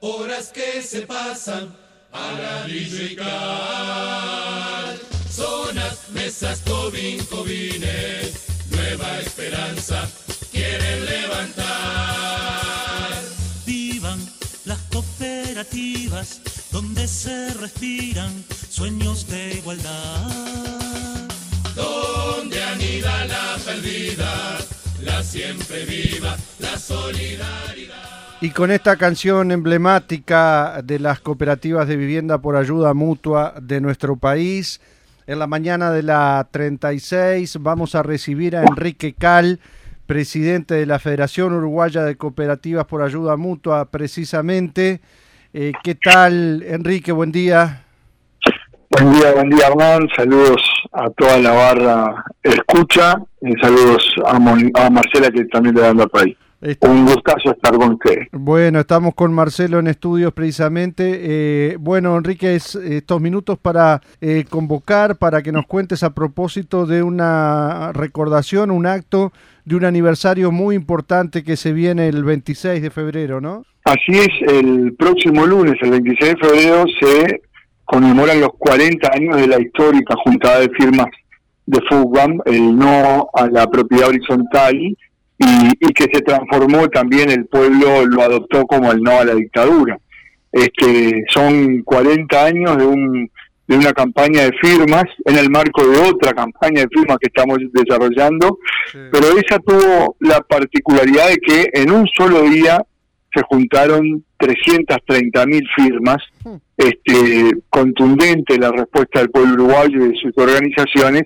horas que se pasan a la Zonas, mesas, cobin, cobines, nueva esperanza quieren levantar. Vivan las cooperativas donde se respiran sueños de igualdad. Donde anida la perdida, la siempre viva, la solidaridad. Y con esta canción emblemática de las cooperativas de vivienda por ayuda mutua de nuestro país, en la mañana de la 36 vamos a recibir a Enrique Cal, presidente de la Federación Uruguaya de Cooperativas por Ayuda Mutua, precisamente. Eh, ¿Qué tal, Enrique? Buen día. Buen día, buen día, Hernán. Saludos a toda la barra escucha saludos a, Marcela que también le dan la país. Un gustazo estar con usted. Bueno, estamos con Marcelo en estudios precisamente. Eh, bueno, Enrique, estos minutos para eh, convocar, para que nos cuentes a propósito de una recordación, un acto de un aniversario muy importante que se viene el 26 de febrero, ¿no? Así es, el próximo lunes, el 26 de febrero, se conmemoran los 40 años de la histórica juntada de firmas de FUGAM, el no a la propiedad horizontal y, que se transformó también el pueblo lo adoptó como el no a la dictadura. Este, son 40 años de, un, de una campaña de firmas en el marco de otra campaña de firmas que estamos desarrollando, pero esa tuvo la particularidad de que en un solo día se juntaron 330 mil firmas, hmm. este, contundente la respuesta del pueblo uruguayo y de sus organizaciones,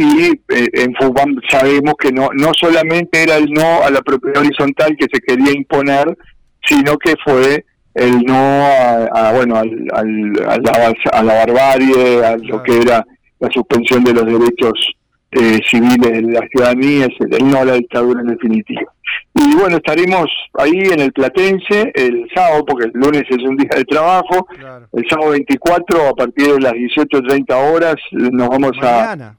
y eh, en FUBAM sabemos que no no solamente era el no a la propiedad horizontal que se quería imponer, sino que fue el no a, bueno al, a, la, a, la, barbarie, a lo que era la suspensión de los derechos eh, civiles de la ciudadanía, el no a la dictadura en definitiva. Y bueno, estaremos ahí en el Platense el sábado, porque el lunes es un día de trabajo, el sábado 24 a partir de las 18.30 horas nos vamos a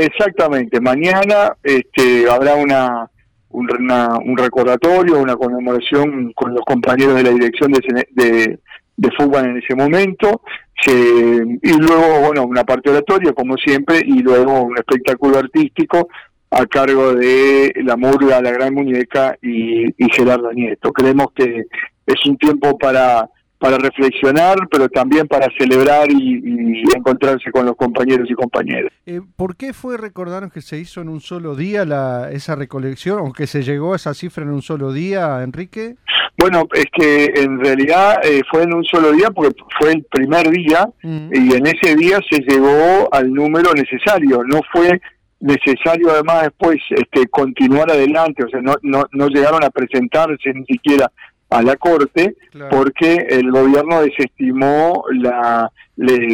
Exactamente, mañana este, habrá una, un, recordatorio, una conmemoración con los compañeros de la dirección de, de, de fútbol en ese momento, y luego, bueno, una parte oratoria, como siempre, y luego un espectáculo artístico a cargo de la murga, la gran muñeca y, y Gerardo Nieto. Creemos que es un tiempo para para reflexionar, pero también para celebrar y, encontrarse con los compañeros y compañeras. Eh, ¿Por qué fue recordarnos que se hizo en un solo día la, esa recolección, o que se llegó a esa cifra en un solo día, Enrique? Bueno, es que en realidad eh, fue en un solo día porque fue el primer día mm. y en ese día se llegó al número necesario, no fue necesario además después este, continuar adelante, o sea, no, no, no llegaron a presentarse ni siquiera a la Corte porque el gobierno desestimó la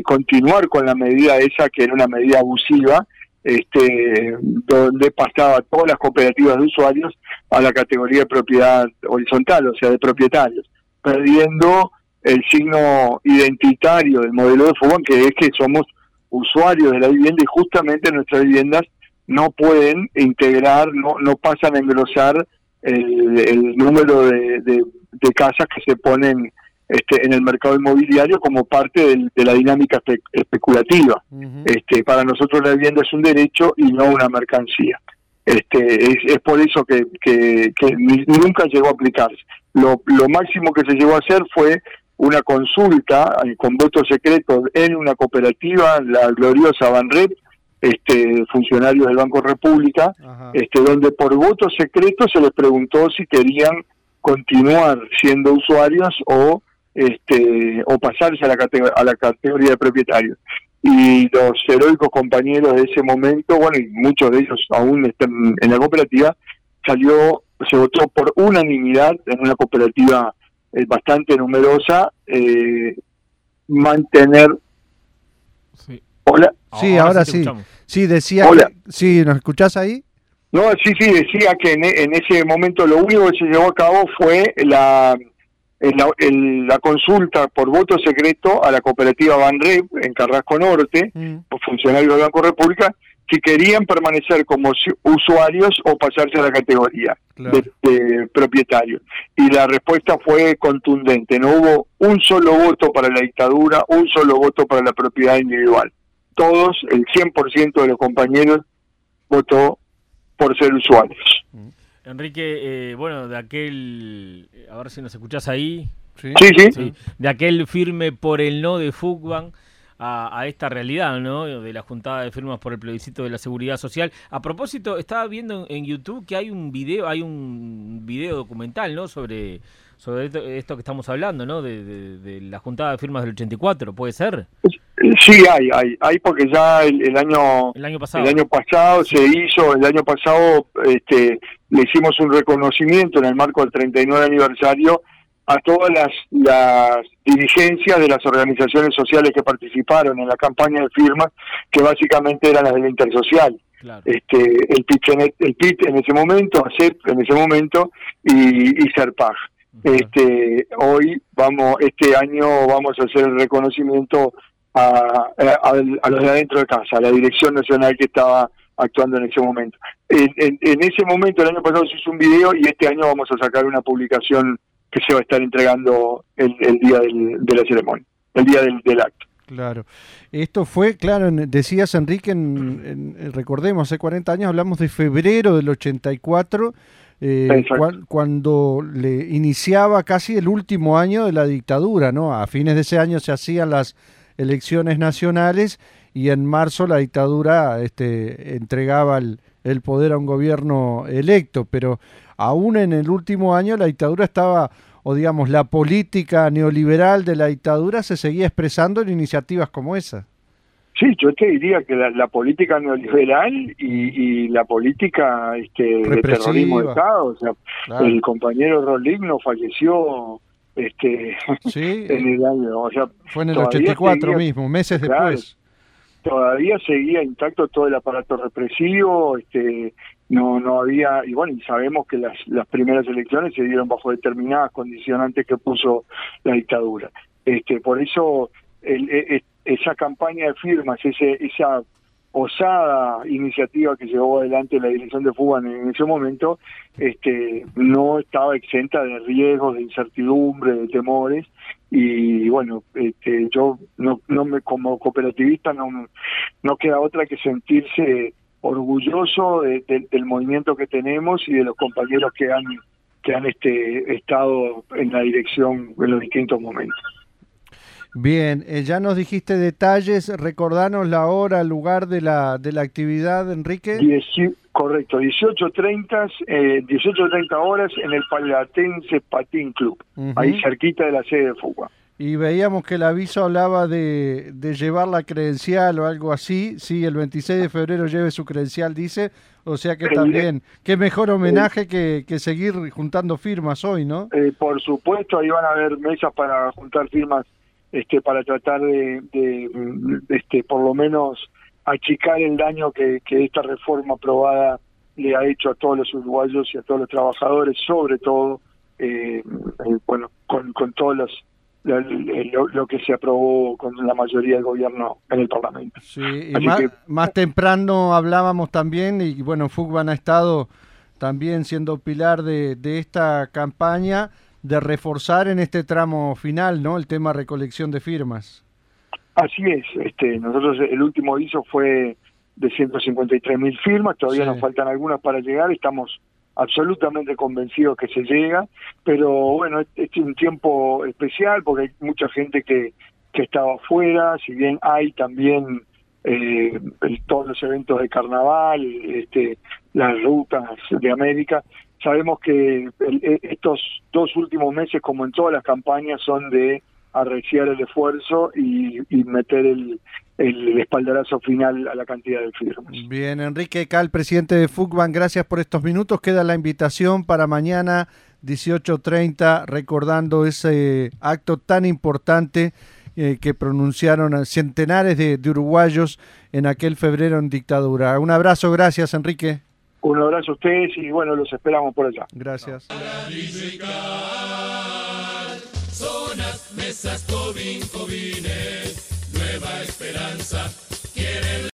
continuar con la medida esa que era una medida abusiva este donde pasaba todas las cooperativas de usuarios a la categoría de propiedad horizontal, o sea, de propietarios, perdiendo el signo identitario del modelo de fútbol que es que somos usuarios de la vivienda y justamente nuestras viviendas no pueden integrar, no, no pasan a engrosar el, número de, de casas que se ponen este, en el mercado inmobiliario como parte de la dinámica especulativa. este, para nosotros la vivienda es un derecho y no una mercancía. Este, es, por eso que, que, nunca llegó a aplicarse. Lo, lo máximo que se llegó a hacer fue una consulta eh, con voto secreto en una cooperativa, la gloriosa Banrep, este, funcionarios del Banco República, este, donde por voto secreto se les preguntó si querían continuar siendo usuarios o este o pasarse a la, a la categoría de propietarios. Y los heroicos compañeros de ese momento, bueno, y muchos de ellos aún están en la cooperativa, salió, se votó por unanimidad en una cooperativa eh, bastante numerosa, eh, mantener... Sí. Hola. Sí, ahora, sí. Sí, decía... Hola. sí, ¿nos escuchás ahí? No, sí, sí, decía que en, ese momento lo único que se llevó a cabo fue la, la, consulta por voto secreto a la cooperativa Banrep en Carrasco Norte, mm. por funcionarios del Banco República, si querían permanecer como usuarios o pasarse a la categoría de, propietarios. Y la respuesta fue contundente, no hubo un solo voto para la dictadura, un solo voto para la propiedad individual. Todos, el 100% de los compañeros votó por ser usuarios. Enrique, eh, bueno, de aquel, a ver si nos escuchás ahí. Sí, sí. sí. De aquel firme por el no de Fugban a, esta realidad, ¿no? De la juntada de firmas por el plebiscito de la seguridad social. A propósito, estaba viendo en YouTube que hay un video, hay un video documental, ¿no? Sobre sobre esto, que estamos hablando, ¿no? De, la juntada de firmas del 84, ¿puede ser? Sí, hay, hay, hay porque ya el, año el año pasado, el año pasado se hizo, el año pasado este, le hicimos un reconocimiento en el marco del 39 aniversario a todas las, las dirigencias de las organizaciones sociales que participaron en la campaña de firmas, que básicamente eran las del Intersocial. Este, el PIT, el PIT en ese momento, ACEP en ese momento y, y CERPAG. Este, hoy vamos, este año vamos a hacer el reconocimiento a, a, los de adentro de casa, a la dirección nacional que estaba actuando en ese momento. En, ese momento, el año pasado se hizo un video y este año vamos a sacar una publicación que se va a estar entregando el, día de la ceremonia, el día del, acto. Claro. Esto fue, claro, decías Enrique, en, recordemos, hace 40 años hablamos de febrero del 84 eh, cuando le iniciaba casi el último año de la dictadura, ¿no? A fines de ese año se hacían las elecciones nacionales y en marzo la dictadura este, entregaba el, el poder a un gobierno electo, pero aún en el último año la dictadura estaba, o digamos, la política neoliberal de la dictadura se seguía expresando en iniciativas como esa. Sí, yo te diría que la, política neoliberal y, la política este, de terrorismo de Estado, o sea, el compañero Roligno falleció este en el año, o sea, fue en el 84 mismo, meses después. Todavía seguía intacto todo el aparato represivo, este no no había y bueno, y sabemos que las las primeras elecciones se dieron bajo determinadas condicionantes que puso la dictadura. Este, por eso el, e, e, esa campaña de firmas, ese, esa osada iniciativa que llevó adelante la dirección de Fuban en ese momento, este, no estaba exenta de riesgos, de incertidumbre, de temores, y bueno, este, yo no, no me, como cooperativista no, no queda otra que sentirse orgulloso del movimiento que tenemos y de los compañeros que han que han este estado en la dirección en los distintos momentos. Bien, eh, ya nos dijiste detalles, recordanos la hora, el lugar de la, de la actividad, Enrique. correcto, 18.30 eh, 18.30 horas en el Palatense Patín Club, ahí cerquita de la sede de Fuga. Y veíamos que el aviso hablaba de, de, llevar la credencial o algo así. Sí, el 26 de febrero lleve su credencial, dice. O sea que también, qué mejor homenaje que, que, seguir juntando firmas hoy, ¿no? Eh, por supuesto, ahí van a haber mesas para juntar firmas este, para tratar de, este, por lo menos achicar el daño que, esta reforma aprobada le ha hecho a todos los uruguayos y a todos los trabajadores, sobre todo, eh, eh, bueno, con, con todos los lo, que se aprobó con la mayoría del gobierno en el Parlamento. Sí, y más, más, temprano hablábamos también, y bueno, Fugban ha estado también siendo pilar de, de esta campaña, de reforzar en este tramo final, ¿no? El tema recolección de firmas. Así es, este, nosotros el último aviso fue de 153 mil firmas, todavía nos faltan algunas para llegar, estamos absolutamente convencidos que se llega, pero bueno, este es un tiempo especial porque hay mucha gente que, que estaba afuera, si bien hay también eh, todos los eventos de carnaval, este, las rutas de América, Sabemos que e, estos dos últimos meses, como en todas las campañas, son de arreciar el esfuerzo y, meter el, espaldarazo final a la cantidad de firmas. Bien, Enrique Cal, presidente de FUCBAN, gracias por estos minutos. Queda la invitación para mañana 18.30, recordando ese acto tan importante eh, que pronunciaron centenares de uruguayos en aquel febrero en dictadura. Un abrazo, gracias, Enrique. Un abrazo a ustedes y bueno, los esperamos por allá. Gracias.